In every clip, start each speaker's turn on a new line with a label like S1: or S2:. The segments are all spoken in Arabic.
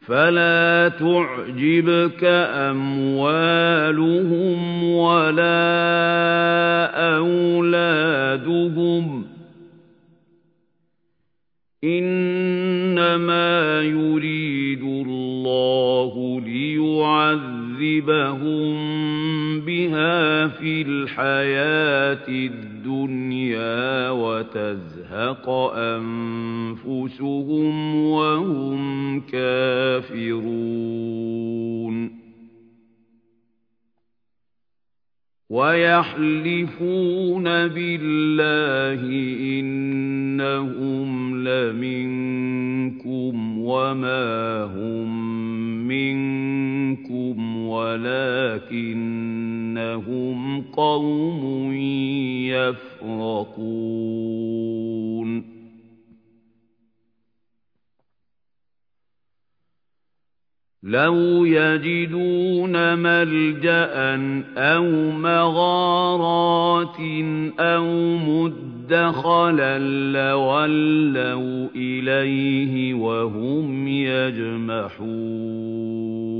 S1: فَلَا تُعْجِبْكَ أَمْوَالُهُمْ وَلَا أَوْلَادُهُمْ ۚ إِنَّمَا يُرِيدُ اللَّهُ لِيُعَذِّبَهُم فِي الْحَيَاةِ الدُّنْيَا وَتَزْهَقَ أَنفُسُهُمْ وَهُمْ كَافِرُونَ. وَيَحْلِفُونَ بِاللَّهِ إِنَّهُمْ لَمِنكُمْ وَمَا هُم وَلَٰكِنَّهُمْ قَوْمٌ يَفْرَقُونَ. لَوْ يَجِدُونَ مَلْجَأً أَوْ مَغَارَاتٍ أَوْ مُدَّخَلًا لَّوَلَّوْا إِلَيْهِ وَهُمْ يَجْمَحُونَ.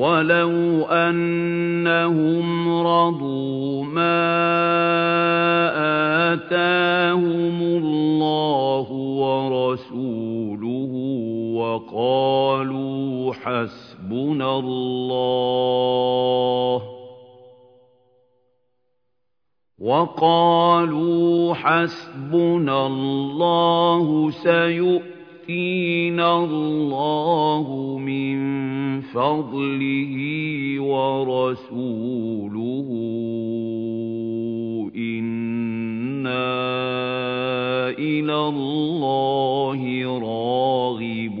S1: وَلَوْ أَنَّهُمْ رَضُوا مَا آتَاهُمُ اللَّهُ وَرَسُولُهُ وَقَالُوا حَسْبُنَا اللَّهُ وَقَالُوا حَسْبُنَا اللَّهُ سَيُؤْتِينَا اللَّهُ مِن فَضْلِهِ وَرَسُولُهُ. إِنَّا إِلَى اللَّهِ رَاغِبُونَ.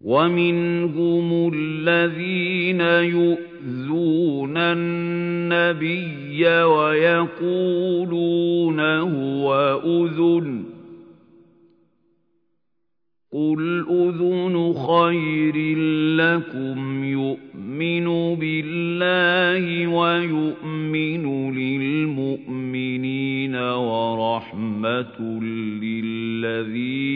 S1: وَمِنْهُمُ الَّذِينَ يُؤْذُونَ النَّبِيَّ وَيَقُولُونَ هُوَ أُذُنٌ ۚ. قُلْ أُذُنُ خَيْرٍ لَّكُمْ يُؤْمِنُ بِاللَّهِ وَيُؤْمِنُ لِلْمُؤْمِنِينَ وَرَحْمَةٌ لِّلَّذِينَ